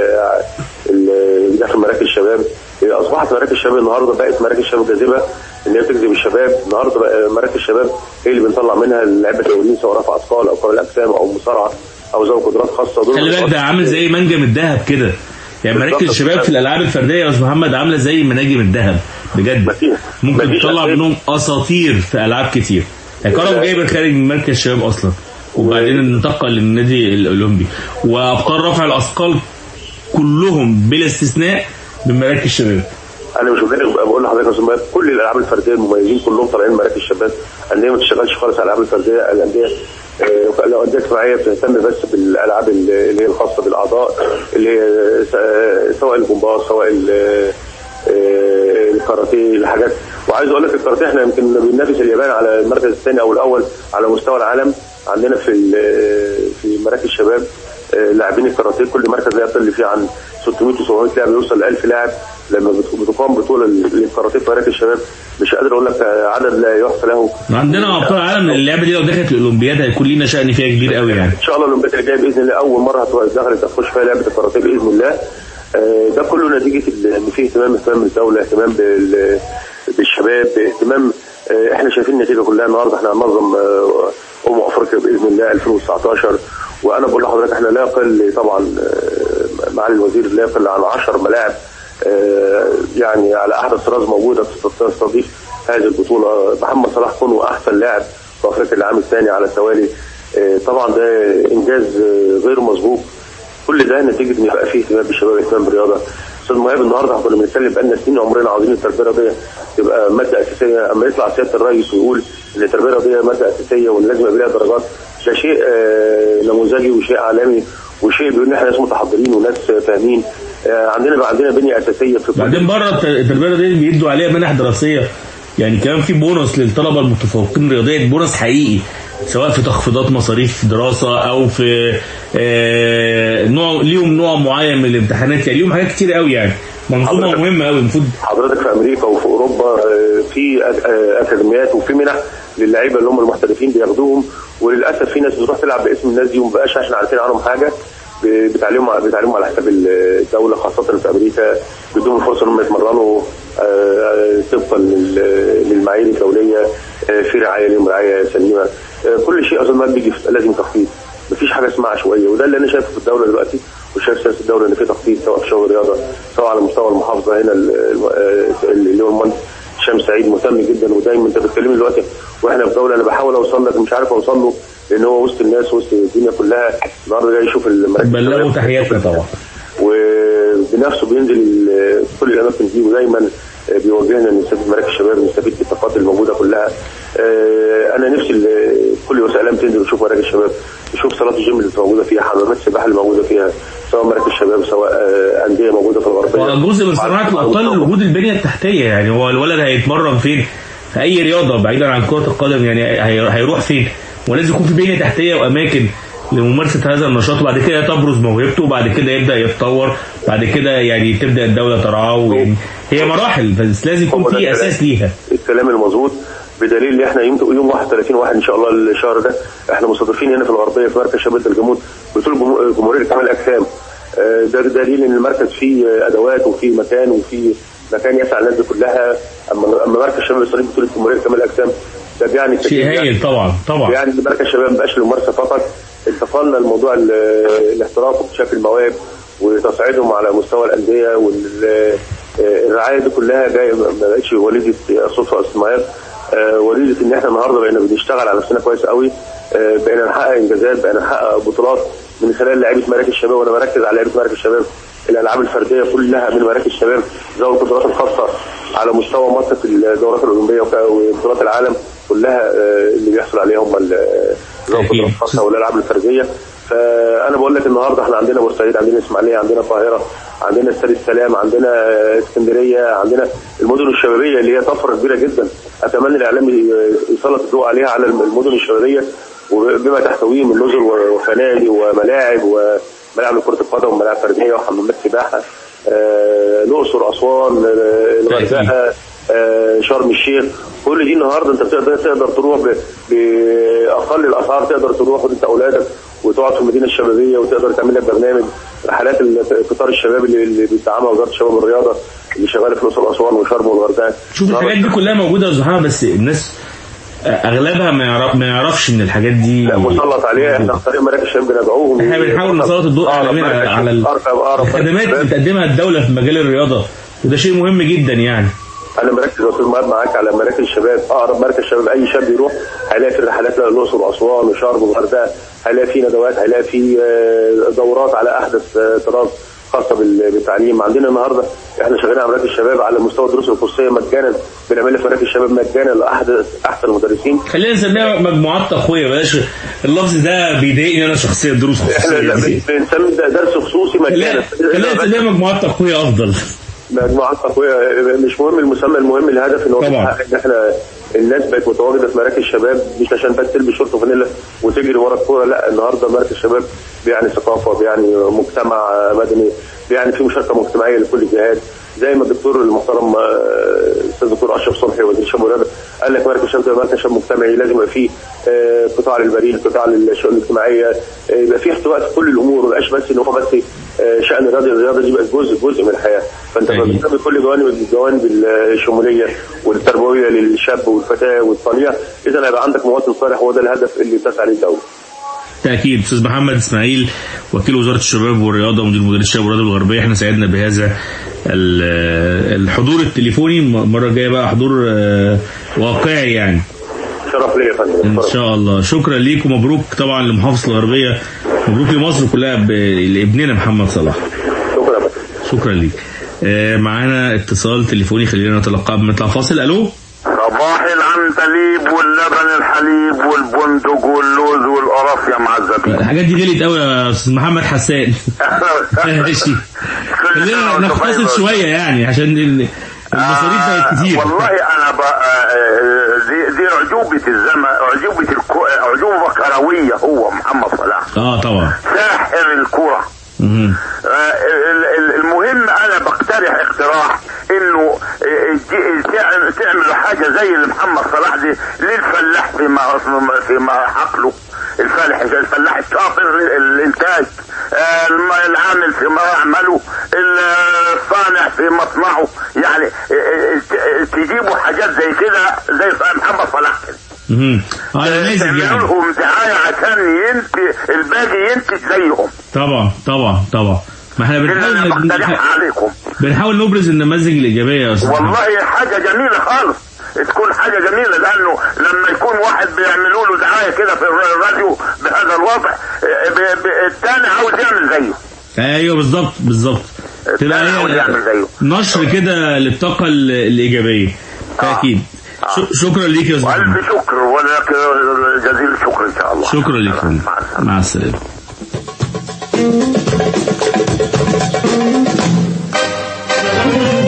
ال- داخل مراكز الشباب. آه، أصبحت مراكز الشباب النهارده بقت مراكز الشباب جاذبة ان هي تجذب الشباب. النهارده مراكز الشباب هي اللي بنطلع منها اللعيبة الرياضيين سواء رفع أثقال أو كره الأجسام أو مصارعة أو ذوي قدرات خاصة. دول خلي بالك ده عامل زي منجم الذهب كده. يعني مراكز. الشباب في الألعاب الفردية يا أستاذ محمد عاملة زي مناجم الذهب بجد. ممكن تطلع. منهم أساطير في ألعاب كتير. يعني كرم جايبه خارج من مركز الشباب أصلا. وبعدين انتقل للنادي الأولمبي. وابطال رفع الأثقال كلهم بلا استثناء من مراكز الشباب. أنا مش بقول لحضرتك يا أستاذ كل الألعاب الفردية المميزين كلهم طالعين مراكز الشباب. انديه ما تشتغلش خالص على الألعاب الفردية الأندية آه، لو أندية اجتماعية بتهتم بس بالألعاب اللي هي الخاصة بالأعضاء اللي هي س- سواء الجمباز سواء آه، الكاراتيه الحاجات. وعايز أقول لك الكاراتيه إحنا يمكن بننافس اليابان على المركز الثاني أو الأول على مستوى العالم عندنا في في مراكز الشباب. آه، لاعبين الكاراتيه كل مركز لا يقل فيه عن 600 و 700 لاعب يوصل ل 1000 لاعب. لما بت- بتقام بطولة للكاراتيه في مراكز الشباب مش قادر أقول لك آه، عدد لا يحصى له. عندنا أبطال عالم اللعبة دي لو دخلت الأولمبياد هيكون لينا شأن فيها كبير قوي يعني. إن شاء الله الأولمبياد اللي جاية بإذن الله أول مرة دخلت هتخش فيها لعبة الكاراتيه بإذن الله. آه، ده كله نتيجة إن في اهتمام اهتمام الدولة اهتمام بال- بالشباب اهتمام آه، إحنا شايفين النتيجة كلها النهارده. إحنا هننظم آه، أمم أفريقيا بإذن الله 2019 وأنا بقول لحضرتك إحنا لا يقل طبعا آه، معالي الوزير لا يقل عن 10 ملاعب آه، يعني على احدث طراز موجودة تستضيف هذه البطولة. محمد صلاح كونه أحسن لاعب في أفريقيا العام الثاني على التوالي آه، طبعا ده إنجاز آه، غير مسبوق. كل ده نتيجة إن يبقى فيه اهتمام بالشباب اهتمام بالرياضة. أستاذ مهاب النهارده إحنا كنا بنتكلم بقالنا سنين عمرنا عاوزين التربية الرياضية تبقى مادة أساسية. أما يطلع سيادة الرئيس ويقول إن التربية الرياضية مادة أساسية وإن لازم يبقى لها درجات. ده شيء آه، نموذجي وشيء عالمي وشيء بيقول إن إحنا ناس متحضرين وناس فاهمين. آه، عندنا بقى عندنا بنية أساسية في بعدين بره الت- التربية دي بيدوا عليها منح دراسية. يعني كمان في بونص للطلبة المتفوقين رياضيا بونص حقيقي. سواء في تخفيضات مصاريف دراسة أو في آه، نوع ليهم نوع معين من الامتحانات. يعني ليهم حاجات كتير قوي يعني. منظومه حضرتك- مهمه قوي المفروض. حضرتك في أمريكا وفي أوروبا آه، في آه، أكاديميات وفي منح للعيبة اللي هم المحترفين بياخدوهم. وللأسف في ناس بتروح تلعب باسم الناس دي ومبقاش إحنا عارفين عنهم حاجة. ب- بتعليمهم بتعليمهم على حساب الدولة خاصة في أمريكا. بيدوهم فرصة انهم يتمرنوا آه، طبقا لل- للمعايير الدولية آه، في رعاية لهم رعاية سليمة. آه، كل شيء أظن ما بيجي لازم تخفيض مفيش حاجة اسمها عشوائية وده اللي أنا شايفه في الدولة دلوقتي وشايف سياسه الدولة إن في تخفيض سواء في شغل الرياضه سواء على مستوى المحافظة هنا ال- ال- اللي هو المهندس هشام سعيد مهتم جدا ودايما أنت بتكلمني دلوقتي وإحنا في دولة أنا بحاول أوصل لك مش عارف أوصل له لأن هو وسط الناس وسط الدنيا كلها النهارده جاي يشوف المراكز بلغوا تحياتنا طبعا. وبنفسه بينزل كل الاماكن دي ودايما بيوجهنا نستفيد مراكز الشباب نستفيد بالطاقات الموجودة كلها. آه، أنا نفسي كل وسائل الاعلام تنزل وتشوف مراكز الشباب تشوف صالات الجيم اللي موجودة فيها حمامات السباحة اللي موجودة فيها سواء مراكز الشباب سواء آه، أندية موجودة في الغربيه جزء من صناعة الأبطال وجود البنية التحتية يعني هو الولد هيتمرن فين؟ في أي رياضة بعيدا عن كرة القدم يعني هي- هيروح فين؟ ولازم يكون في بنية تحتية وأماكن لممارسة هذا النشاط وبعد كده تبرز موهبته وبعد كده يبدأ يتطور بعد كده يعني تبدأ الدولة ترعاه هي مراحل بس لازم يكون في. أساس ليها الكلام المظبوط بدليل إن إحنا يوم يوم 31 واحد إن شاء الله الشهر ده إحنا مستضيفين هنا في الغربيه في مركز شباب الجمود جمهور- جمهورية كمال الاجسام آه، ده دليل إن المركز فيه أدوات وفيه مكان وفيه مكان يسع الناس كلها أما أما مركز شباب يستضيف بطولة جمهورية كمال الاجسام ده بيعني شيء. هايل طبعا طبعا يعني مركز الشباب مبقاش للممارسة فقط انتقلنا لموضوع ال- الاحتراف واكتشاف المواهب وتصعيدهم على مستوى الأندية والرعايه دي كلها جاية ما بقتش وليدة صدفة استثمارات وليدة إن إحنا النهارده بقينا بنشتغل على نفسنا كويس قوي. آه، بقينا نحقق إنجازات بقينا نحقق بطولات من خلال لعيبة مراكز الشباب وأنا بركز على لعيبة مراكز الشباب. الألعاب الفردية كلها من مراكز الشباب ذوي القدرات الخاصة على مستوى مصر في الدورات الاولمبيه وبطولات العالم. كلها آه، اللي بيحصل عليها هم ال- ذوي القدرات الخاصة والألعاب الفردية. فأنا بقول لك النهارده إحنا عندنا بورسعيد عندنا إسماعيلية عندنا القاهرة عندنا استاد السلام عندنا اسكندرية عندنا المدن الشبابية اللي هي طفرة كبيرة جدا. أتمنى الإعلام يسلط الضوء عليها على المدن الشبابية. وبما تحتويه من نزل وفنادق وملاعب وملاعب لكرة القدم وملاعب فردية وحمامات سباحة آه، الأقصر أسوان آه، الغردقة شرم الشيخ. كل دي النهارده انت بتقدر تقدر تروح بأقل الأسعار تقدر تروح وانت أولادك وتقعد في المدينة الشبابية وتقدر تعمل لك برنامج. رحلات قطار الشباب اللي اللي بتدعمها وزارة الشباب والرياضة اللي شغالة في الأقصر وأسوان وشرم والغردقة. شوف الحاجات دي كلها موجودة يا زهره بس الناس أغلبها ما يعرف ما يعرفش إن الحاجات دي لا مسلط عليها. إحنا عن طريق مراكز الشباب بندعوهم. إحنا بنحاول نسلط الضوء على على, الخدمات اللي. بتقدمها الدولة في مجال الرياضة وده شيء مهم جدا يعني. أنا مركز يا أستاذ مهاب معاك على مراكز الشباب أقرب مركز شباب أي شاب يروح هيلاقي في الرحلات للاقصر واسوان وشرم والغردقه هيلاقي في ندوات هيلاقي في آه، دورات على أحدث آه، طراز خاصة بال- بالتعليم. عندنا النهارده إحنا شغالين على مراكز الشباب على مستوى الدروس الخصوصية مجانا بنعملها في مراكز الشباب مجانا لأحدث أحسن المدرسين. خلينا نسميها مجموعات تقوية بلاش. اللفظ ده بيضايقني أنا شخصيا دروس خصوصية. بن- بنسمي ده درس خصوصي مجانا. خلينا خلينا نسميها مجموعات تقوية أفضل. مجموعات تقويه مش مهم المسمى المهم الهدف إن هو. بيحقق إن إحنا الناس بقت متواجدة في مراكز الشباب مش عشان بس تلبس شورت وفانيلا وتجري ورا الكورة لا النهارده مركز الشباب بيعني ثقافة بيعني مجتمع مدني بيعني في مشاركة مجتمعية لكل الجهات زي ما الدكتور المحترم آه، الاستاذ الدكتور أشرف صبحي وزير الشباب والرياضة قال لك مركز الشباب مركز شباب مجتمعي لازم يبقى فيه آه، قطاع للبريد قطاع للشؤون الاجتماعية آه، يبقى فيه احتواء في كل الأمور ما يبقاش بس إن هو بس آه، شأن الرياضه الرياضة دي بقت جزء جزء من الحياة. فأنت أكيد. بتهتم بكل جوانب الجوانب الشمولية والتربوية للشاب والفتاة والطليع إذا هيبقى عندك مواطن صالح هو ده الهدف اللي بتسعى ليه الدولة. تأكيد أستاذ محمد إسماعيل وكيل وزارة الشباب والرياضة ومدير مديرية الشباب والرياضة بالغربية إحنا سعدنا بهذا ال- الحضور التليفوني. المرة الجاية بقى حضور آه، واقعي يعني. شرف ليا يا فندم. إن شرف. شاء الله. شكرا ليك ومبروك طبعا لمحافظة الغربية. مبروك لمصر كلها لابننا محمد صلاح. شكرا شكرا ليك. آه، معانا اتصال تليفوني خلينا نتلقاه. قبل ما نطلع فاصل. ألو؟ صباح العندليب واللبن الحليب والبندق واللوز والقرف يا معذبين الحاجات دي غلت قوي يا أستاذ محمد حسان. ماشي. خلينا نختصر شوية يعني عشان المصاريف بقت كتير. والله أنا بقى دي, دي عجوبة الزمن عجوبة الكو... عجوبة كروية هو محمد صلاح. آه طبعا. ساحر الكرة. مهم. آه، ال- ال- المهم أنا بقترح اقتراح إنه آه، تعملوا حاجة زي اللي محمد صلاح دي للفلاح فيما فيما حقله الفلاح الفلاح الشاطر الإنتاج آه، العامل في معمله الصانع في مصنعه. يعني آه، آه، تجيبوا حاجات زي كده زي محمد صلاح كده. نماذج تعملوا يعني. لهم دعاية عشان ينتج الباقي ينتج زيهم. طبعا طبعا طبعا. ما إحنا بنحاول بنحاول نبرز النماذج الإيجابية يا أستاذ. والله حاجة جميلة خالص. تكون حاجة جميلة لأنه لما يكون واحد بيعملوا له دعاية كده في الراديو بهذا الوضع ب- ب- التاني عاوز يعمل زيه. أيوه بالظبط بالظبط. تبقى هي زيه. نشر كده للطاقة ال- الإيجابية. تاكيد ش- شكرا ليك يا أستاذ وألف شكر ولك جزيل الشكر إن شاء الله. شكرا لك مع السلامة.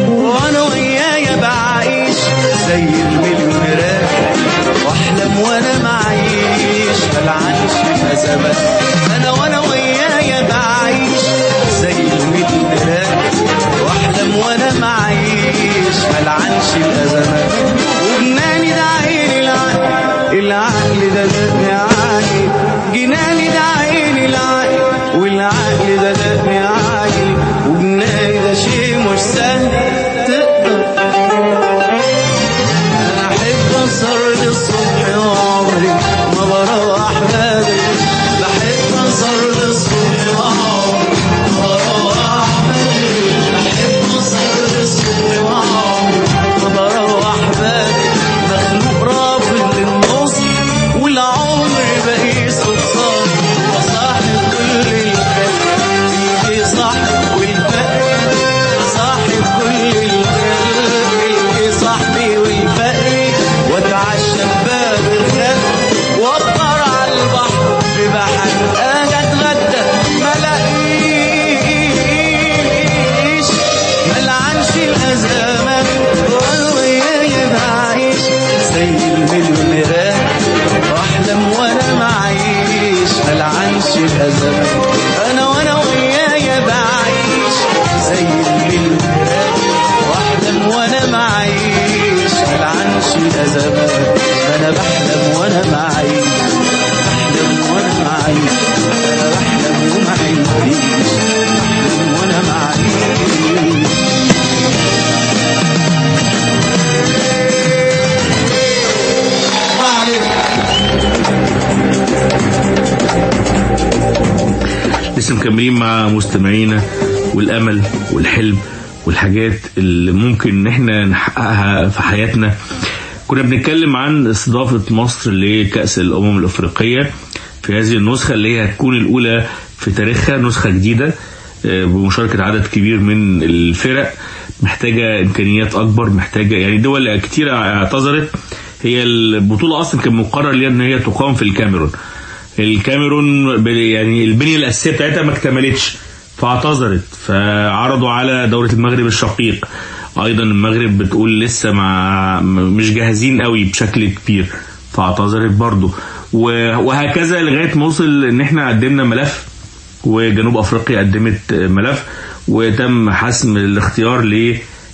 مع زي المليونيرات واحلم وأنا معيش ملعنش الازمات أنا وأنا ويايا بعيش زي المليونيرات واحلم وأنا معيش ملعنش الازمات والحاجات اللي ممكن إن إحنا نحققها في حياتنا. كنا بنتكلم عن استضافة مصر لكأس الأمم الأفريقية. في هذه النسخة اللي هي هتكون الأولى في تاريخها نسخة جديدة آه، بمشاركة عدد كبير من الفرق. محتاجة إمكانيات أكبر محتاجة يعني دول كتيرة اعتذرت. هي البطولة أصلا كان مقرر ليها إن هي تقام في الكاميرون. الكاميرون يعني البنية الأساسية بتاعتها ما اكتملتش. فاعتذرت فعرضوا على دولة المغرب الشقيق. أيضا المغرب بتقول لسه مع م- مش جاهزين قوي بشكل كبير فاعتذرت برضو. وهكذا لغاية ما وصل إن إحنا قدمنا ملف وجنوب أفريقيا قدمت ملف وتم حسم الاختيار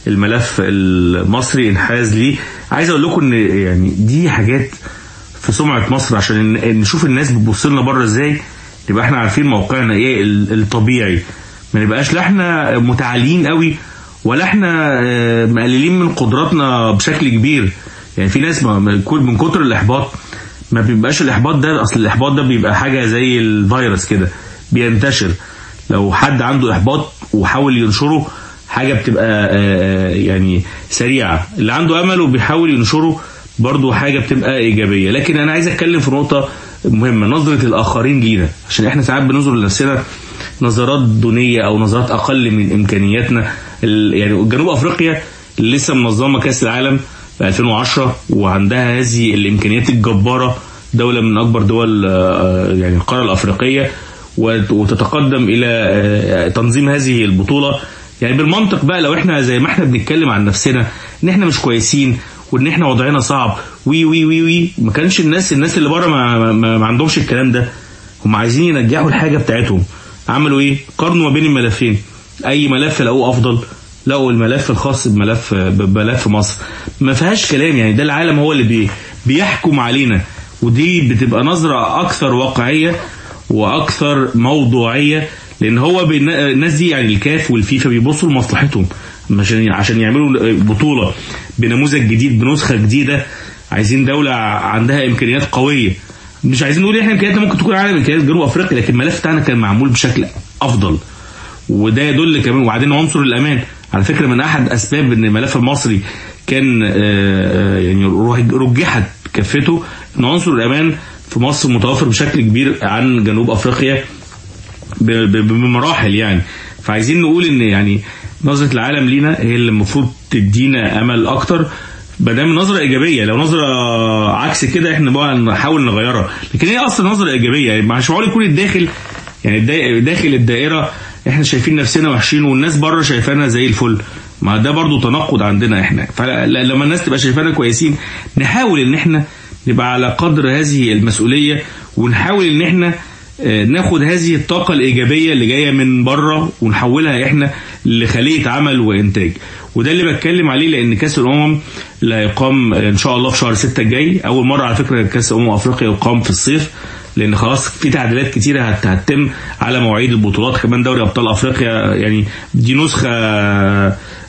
للملف المصري إنحاز ليه. عايز أقول لكم إن يعني دي حاجات في سمعة مصر عشان نشوف الناس بتبص لنا بره إزاي. يبقى إحنا عارفين موقعنا إيه ال- الطبيعي. ما نبقاش لا إحنا متعاليين قوي ولا إحنا آه، مقللين من قدراتنا بشكل كبير. يعني في ناس من كتر الاحباط ما بيبقاش الاحباط ده أصل الاحباط ده بيبقى حاجة زي الفيروس كده بينتشر. لو حد عنده احباط وحاول ينشره حاجة بتبقى آه، يعني سريعة. اللي عنده أمل وبيحاول ينشره برضو حاجة بتبقى إيجابية. لكن أنا عايز أتكلم في نقطة مهمة. نظرة الآخرين لينا. عشان إحنا ساعات بننظر لنفسنا نظرات دونية أو نظرات أقل من إمكانياتنا. يعني جنوب أفريقيا لسه منظمة كأس العالم في 2010 وعندها هذه الإمكانيات الجبارة. دولة من أكبر دول آه، يعني القارة الأفريقية. وت- وتتقدم إلى آه، تنظيم هذه البطولة. يعني بالمنطق بقى لو إحنا زي ما إحنا بنتكلم عن نفسنا إن إحنا مش كويسين وإن إحنا وضعنا صعب. وي وي وي وي. ما كانش الناس الناس اللي بره ما, ما, ما عندهمش الكلام ده. هم عايزين ينجحوا الحاجة بتاعتهم. عملوا إيه؟ قارنوا ما بين الملفين. أي ملف لقوه أفضل لقوا الملف الخاص بملف بملف مصر. ما فيهاش كلام يعني. ده العالم هو اللي بي بيحكم علينا. ودي بتبقى نظرة أكثر واقعية وأكثر موضوعية. لأن هو الناس دي يعني الكاف والفيفا بيبصوا لمصلحتهم. عشان عشان يعملوا بطولة بنموذج جديد بنسخة جديدة عايزين دولة عندها إمكانيات قوية. مش عايزين نقول إحنا إمكانياتنا ممكن تكون أعلى من إمكانيات جنوب أفريقيا لكن الملف بتاعنا كان معمول بشكل أفضل. وده يدل كمان وبعدين عنصر الأمان. على فكرة من أحد أسباب إن الملف المصري كان آه، آه، يعني رج- رجحت كفته إن عنصر الأمان في مصر متوفر بشكل كبير عن جنوب أفريقيا بمراحل يعني. فعايزين نقول إن يعني نظرة العالم لينا هي اللي المفروض تدينا أمل أكتر. ما دام نظرة إيجابية لو نظرة عكس كده إحنا بقى نحاول نغيرها. لكن هي أصلا نظرة إيجابية يعني مش معقول يكون الداخل يعني داخل الدائرة إحنا شايفين نفسنا وحشين والناس بره شايفانا زي الفل. ما ده برضو تناقض عندنا إحنا. فلما الناس تبقى شايفانا كويسين نحاول إن إحنا نبقى على قدر هذه المسؤولية ونحاول إن إحنا آه، ناخد هذه الطاقة الإيجابية اللي جاية من بره ونحولها إحنا لخلية عمل وإنتاج. وده اللي بتكلم عليه لأن كأس الأمم اللي هيقام إن شاء الله في شهر 6 الجاي. أول مرة على فكرة كأس أمم أفريقيا يقام في الصيف لأن خلاص في تعديلات كتيرة هت- هتتم على مواعيد البطولات. كمان دوري أبطال أفريقيا يعني دي نسخة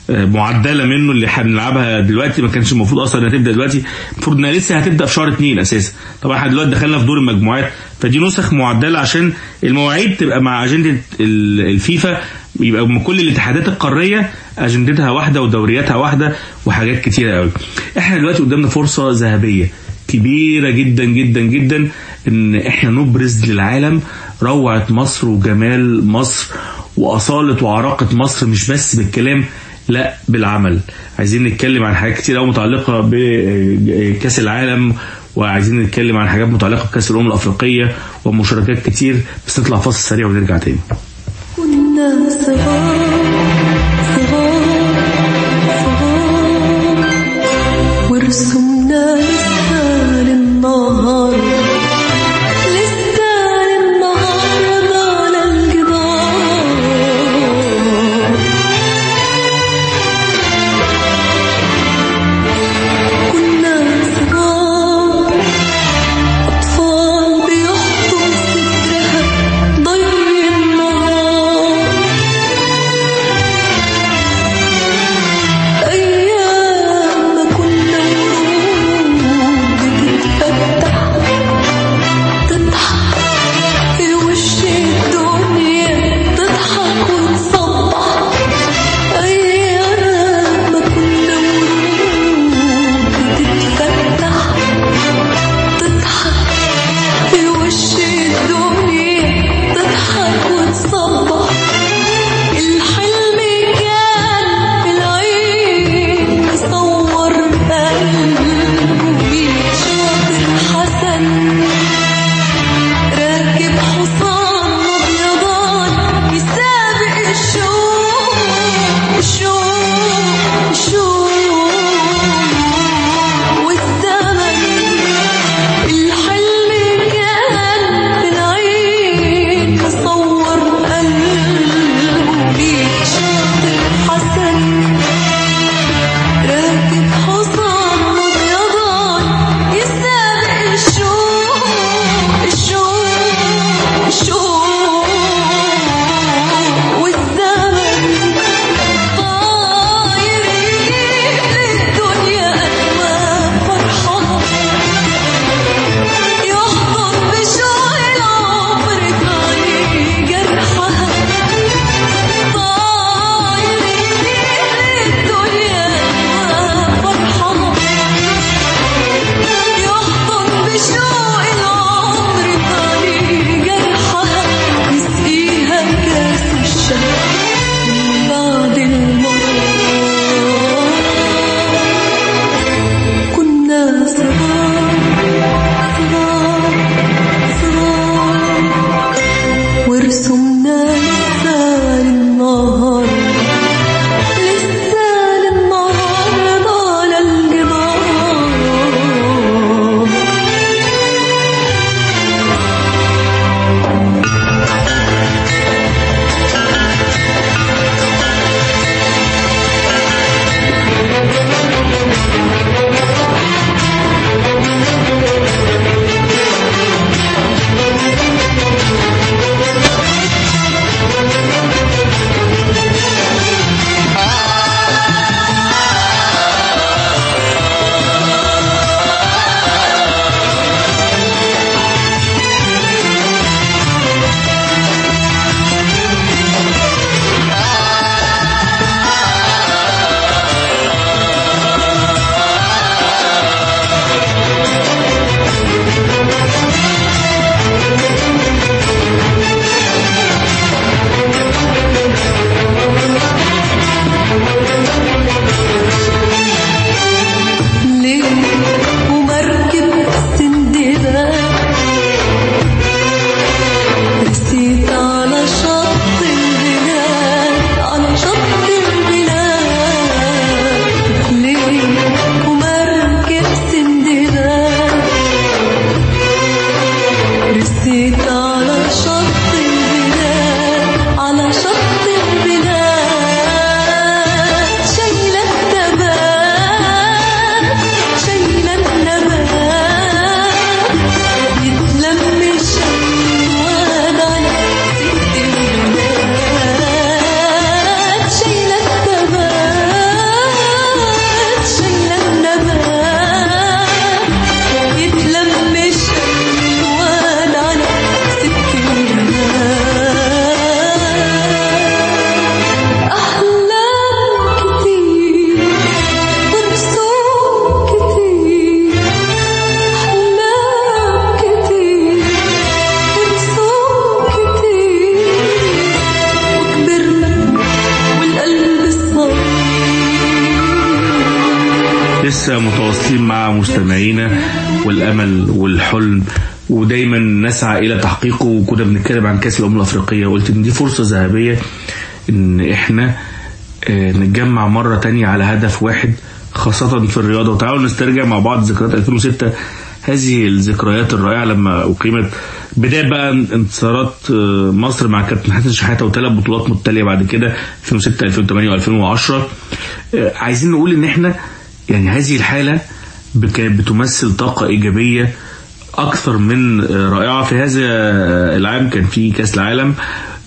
معدلة منه اللي إحنا بنلعبها دلوقتي. ما كانش المفروض أصلا إنها تبدأ دلوقتي. المفروض انها لسه هتبدأ في شهر اثنين أساسا. طبعا إحنا دلوقتي دخلنا في دور المجموعات. فدي نسخ معدلة عشان المواعيد تبقى مع أجندة ال- الفيفا. يبقى من كل الاتحادات القارية أجندتها واحدة ودورياتها واحدة وحاجات كتيرة قوي. إحنا دلوقتي قدامنا فرصة ذهبية كبيرة جدا جدا جدا إن إحنا نبرز للعالم روعة مصر وجمال مصر وأصالة وعراقة مصر مش بس بالكلام لا بالعمل. عايزين نتكلم عن حاجات كتير قوي متعلقة بكأس العالم وعايزين نتكلم عن حاجات متعلقة بكأس الأمم الأفريقية ومشاركات كتير بس نطلع فاصل سريع ونرجع تاني. 能死。لسه متواصلين مع مستمعينا والأمل والحلم. ودايما نسعى إلى تحقيقه. وكنا بنتكلم عن كأس الأمم الأفريقية وقلت إن دي فرصة ذهبية إن إحنا آه، نتجمع مرة تانية على هدف واحد خاصة في الرياضة. وتعالوا نسترجع مع بعض ذكريات 2006 هذه الذكريات الرائعة لما أقيمت بداية بقى انتصارات آه، مصر مع كابتن حسن شحاتة وثلاث بطولات متتالية. بعد كده 2006 2008 و2010 آه، عايزين نقول إن إحنا يعني هذه كانت بتمثل طاقة إيجابية أكثر من رائعة. في هذا العام كان في كأس العالم.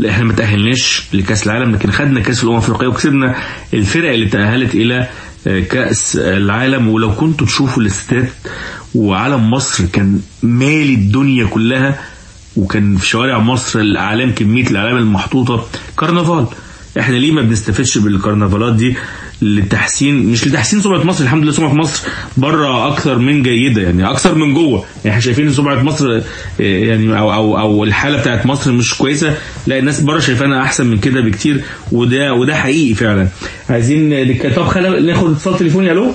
إحنا ما تأهلناش لكأس العالم لكن خدنا كأس الأمم الأفريقية وكسبنا الفرق اللي تأهلت إلى آه، كأس العالم. ولو كنتوا تشوفوا الاستاد وعلم مصر كان مالي الدنيا كلها وكان في شوارع مصر الإعلام كمية الإعلام المحطوطة. كرنفال إحنا ليه ما بنستفدش بالكرنفالات دي؟ لتحسين مش لتحسين سمعة مصر الحمد لله سمعة مصر بره أكثر من جيدة يعني أكثر من جوه. يعني إحنا شايفين سمعة مصر آه، يعني أو أو أو الحالة بتاعت مصر مش كويسة لا الناس بره شايفانا أحسن من كده بكتير وده وده حقيقي فعلا. عايزين طب خلينا ناخد اتصال تليفوني ألو؟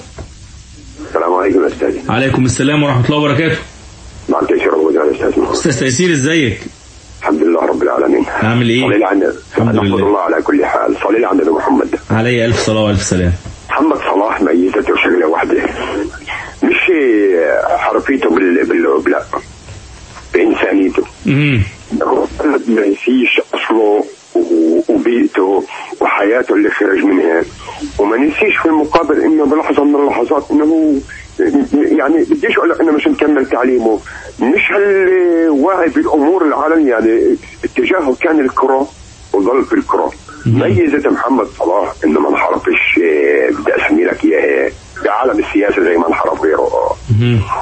السلام عليكم يا أستاذ. عليكم السلام ورحمة الله وبركاته. معك يا أستاذ تيسير إزيك؟ العالمين. عامل إيه؟ صلي لي على الحمد لله. الله على كل حال. صلي لي على النبي محمد. علي ألف صلاة وألف سلام. محمد صلاح ميزته شغله واحدة. مش حرفيته بال... بال... لا. بإنسانيته. ما ينسيش أصله وبيئته وحياته اللي خرج منها. وما نسيش في المقابل إنه بلحظة من اللحظات إنه يعني بديش أقول لك إنه مش مكمل تعليمه. مش هالواعي بالأمور العالمية يعني اتجاهه كان الكرة وظل في الكرة. ميزة محمد صلاح إنه ما انحرفش بدي أسمي لك إياها. بعالم السياسة زي ما انحرف غيره.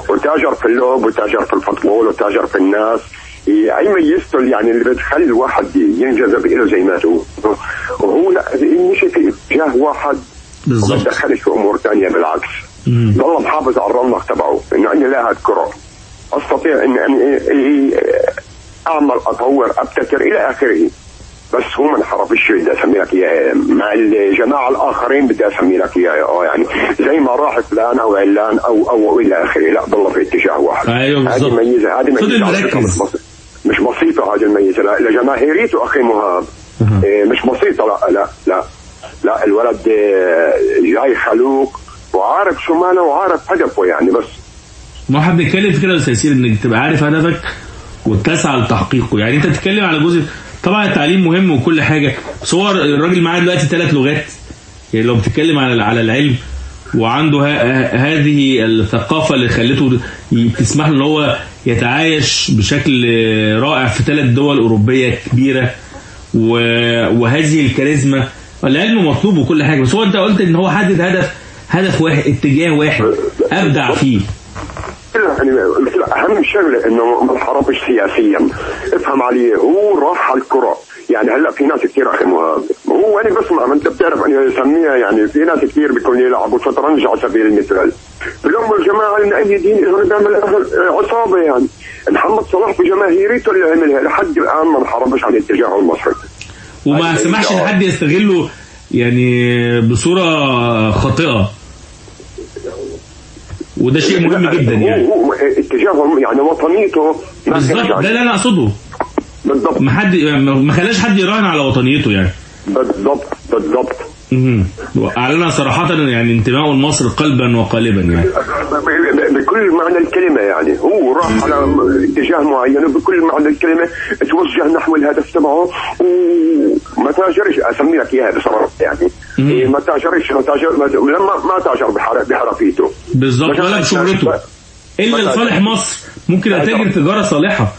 وتاجر في اللعب وتاجر في الفوتبول وتاجر في الناس. أي ميزته يعني اللي بتخلي الواحد ينجذب له زي ما تقول وهو لا مشي في اتجاه واحد. بالظبط ما دخلش في أمور ثانية بالعكس. ضل محافظ على الرونق تبعه إنه أنا لاعب كره أستطيع ان أن إيه، أعمل أطور أبتكر إلى آخره. بس هو ما انحرفش بدي أسمي لك إياه. مع الجماعه الآخرين بدي أسمي لك إياه. آه يعني زي ما راح فلان أو علان أو أو إلى آخره. لا ضل في اتجاه واحد. أيوه هذه بالظبط ميزه هذه ميزة فكرة مركز. مش بسيطة هذه الميزة. لا لجماهيريته أخي مهاب. إيه، مش بسيطة. لا لا لا. لا الولد آه، جاي خلوق. وعارف شو ماله وعارف هدفه يعني بس. ما إحنا بنتكلم في كده يا إنك تبقى عارف هدفك وتسعى لتحقيقه. يعني أنت بتتكلم على جزء طبعا التعليم مهم وكل حاجة بس هو الراجل معاه دلوقتي ثلاث لغات. يعني لو بتتكلم على على العلم وعنده هذه الثقافة اللي خلته تسمح له إن هو يتعايش بشكل رائع في ثلاث دول أوروبية كبيرة وهذه الكاريزما. العلم مطلوب وكل حاجة بس هو أنت قلت إن هو حدد هدف هدف واحد اتجاه واحد أبدع فيه. يعني مثل اهم شغله إنه ما انحرفش سياسيا. افهم عليه هو راح على الكرة. يعني هلأ في ناس كثير أخي مهاب هو أنا بسمع ما أنت بتعرف أنا يسميها يعني في ناس كثير بيكونوا يلعبوا شطرنج على سبيل المثال. اليوم الجماعة اللي مأيدين اذا بيعمل عصابة يعني. محمد صلاح بجماهيريته اللي عملها لحد الآن ما انحرفش عن اتجاهه المصري. وما سمحش لحد يستغله يعني بصورة خاطئة. وده شيء مهم جدا يعني. هو هو اتجاهه يعني وطنيته بالظبط. ده اللي أنا أقصده. بالضبط. ما حد ما خلاش حد يراهن على وطنيته يعني. بالضبط بالضبط. مهم. اعلنها صراحة يعني انتمائه لمصر قلبا وقالبا يعني. بكل معنى الكلمة يعني. هو راح على اتجاه معين وبكل معنى الكلمة توجه نحو الهدف تبعه وما تاجرش. أسمي لك اياها بصراحة يعني. إيه ما تاجرش. ما تاجر ما لما ما تاجر بحر- بحرفيته. بالظبط ولا بشهرته. إلا لصالح مصر. ممكن أتاجر تجارة صالحة.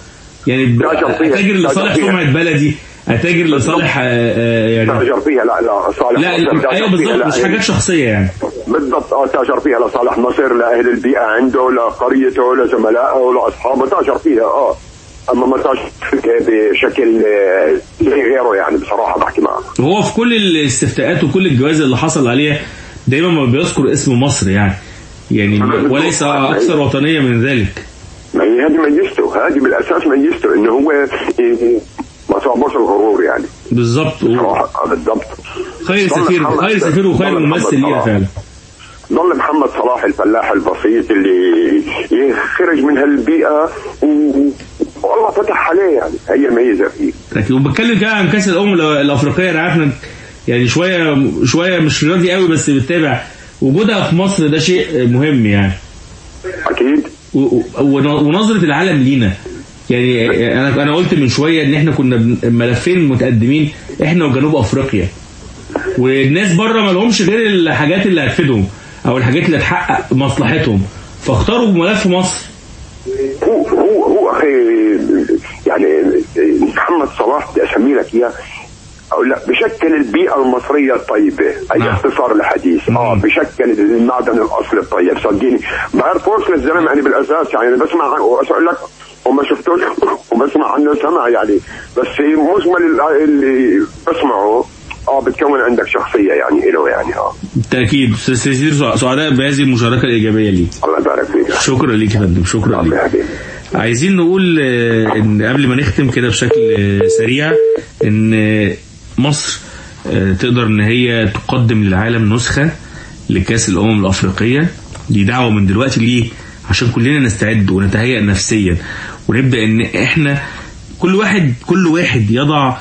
يعني ب- تاجر فيها. أتاجر لصالح. سمعة بلدي. اتاجر لصالح آه، آه، يعني. تاجر فيها لا لا صالح لا مصر، أيوه بالظبط مش حاجات شخصية يعني. بالضبط آه تاجر فيها لصالح مصر لأهل البيئة عنده لقريته لزملائه لأصحابه تاجر فيها آه. أما ما بشكل آه، غيره يعني بصراحة بحكي معك وهو في كل الاستفتاءات وكل الجوائز اللي حصل عليها دايما ما بيذكر اسم مصر يعني. يعني وليس أكثر وطنية من ذلك. ما هي هذه ميزته هذه بالاساس ميزته انه هو إيه، ما صابوش الغرور يعني. بالظبط بالضبط خير سفير خير سفير وخير ممثل لينا فعلا. ضل محمد صلاح الفلاح البسيط اللي يخرج من هالبيئة و- والله فتح عليه يعني. هي الميزه فيه. لكن وبتكلم كده عن كأس الأمم الأفريقية أنا عارف يعني شوية شوية مش رياضي قوي بس بتتابع. وجودها في مصر ده شيء مهم يعني. أكيد. ونظرة العالم لينا. يعني أنا أنا قلت من شوية إن إحنا كنا ملفين متقدمين إحنا وجنوب أفريقيا. والناس بره ما لهمش غير الحاجات اللي هتفيدهم أو الحاجات اللي هتحقق مصلحتهم. فاختاروا ملف مصر. هو هو هو أخي يعني محمد صلاح بدي أسمي لك إياه. لك بشكل البيئة المصرية الطيبة أي اختصار الحديث آه بشكل المعدن الأصلي الطيب. صدقيني بعرفوش للزلمه يعني بالأساس يعني بسمع عن واقول لك وما شفتوش وبسمع عنه سمع يعني. بس مجمل ال- اللي بسمعه آه بتكون عندك شخصية يعني له يعني آه. بالتأكيد. أستاذ سيسير سعداء بهذه المشاركة الإيجابية ليك. الله يبارك فيك. شكرا ليك يا فندم شكرا ليك. عايزين نقول آه، إن قبل ما نختم كده بشكل آه، سريع إن آه، مصر تقدر إن هي تقدم للعالم نسخة لكأس الأمم الأفريقية. دي دعوة من دلوقتي ليه؟ عشان كلنا نستعد ونتهيأ نفسيا. ونبدأ إن إحنا كل واحد كل واحد يضع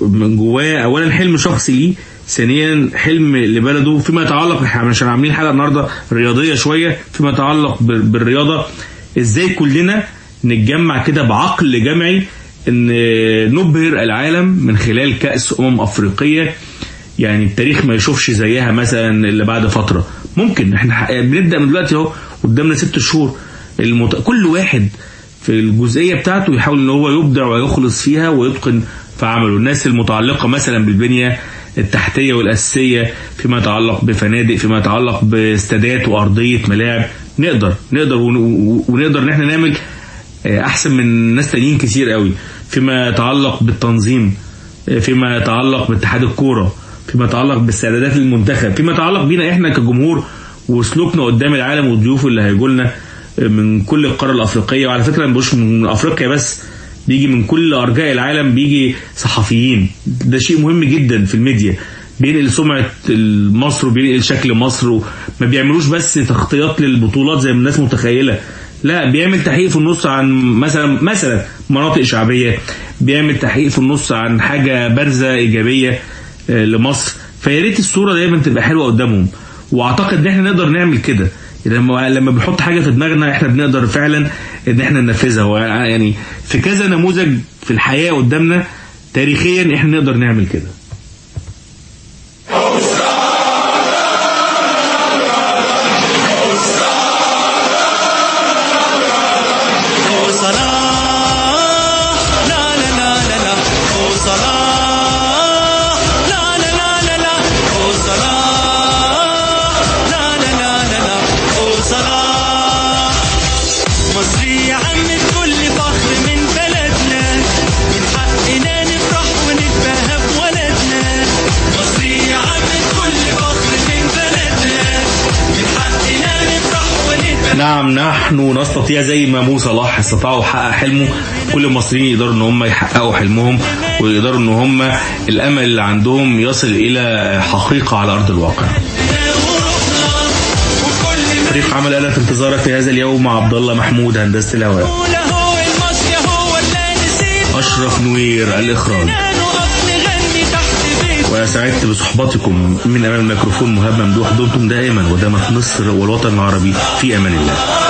من جواه اولا حلم شخصي ليه ثانيا حلم لبلده فيما يتعلق عشان عاملين حلقة النهارده رياضية شوية فيما يتعلق بال- بالرياضة. إزاي كلنا نتجمع كده بعقل جمعي إن نبهر العالم من خلال كأس أمم أفريقية؟ يعني التاريخ ما يشوفش زيها مثلا اللي بعد فترة. ممكن إحنا بنبدأ من دلوقتي أهو قدامنا ست شهور. المت... كل واحد في الجزئية بتاعته يحاول إن هو يبدع ويخلص فيها ويتقن في عمله. الناس المتعلقة مثلا بالبنية التحتية والأساسية فيما يتعلق بفنادق فيما يتعلق باستادات وأرضية ملاعب. نقدر نقدر ونقدر إن إحنا نعمل آه، أحسن من ناس تانيين كتير قوي. فيما يتعلق بالتنظيم آه، فيما يتعلق باتحاد الكورة فيما يتعلق باستعدادات المنتخب فيما يتعلق بينا إحنا كجمهور وسلوكنا قدام العالم والضيوف اللي هيجوا لنا من كل القارة الأفريقية وعلى فكرة مش من أفريقيا بس بيجي من كل أرجاء العالم بيجي صحفيين. ده شيء مهم جدا في الميديا. بينقل سمعة مصر وبينقل شكل مصر وما بيعملوش بس تغطيات للبطولات زي ما الناس متخيلة. لا بيعمل تحقيق في النص عن مثلا مثلا مناطق شعبية. بيعمل تحقيق في النص عن حاجة بارزة إيجابية آه، لمصر. فيا ريت الصورة دايما تبقى حلوة قدامهم. وأعتقد إن إحنا نقدر نعمل كده. لما لما بنحط حاجة في دماغنا إحنا بنقدر فعلا إن إحنا ننفذها. يعني في كذا نموذج في الحياة قدامنا تاريخيا إحنا نقدر نعمل كده. نعم نحن نستطيع زي ما مو صلاح استطاعوا يحقق حلمه. كل المصريين يقدروا إن هم يحققوا حلمهم ويقدروا إن هم الأمل اللي عندهم يصل إلى حقيقة على أرض الواقع. فريق عمل في انتظارك في هذا اليوم مع عبد الله محمود هندسة الهواء. أشرف نوير الإخراج. وسعدت بصحبتكم من أمام الميكروفون مهاب ممدوح دمتم دائما ودامت مصر والوطن العربي في أمان الله.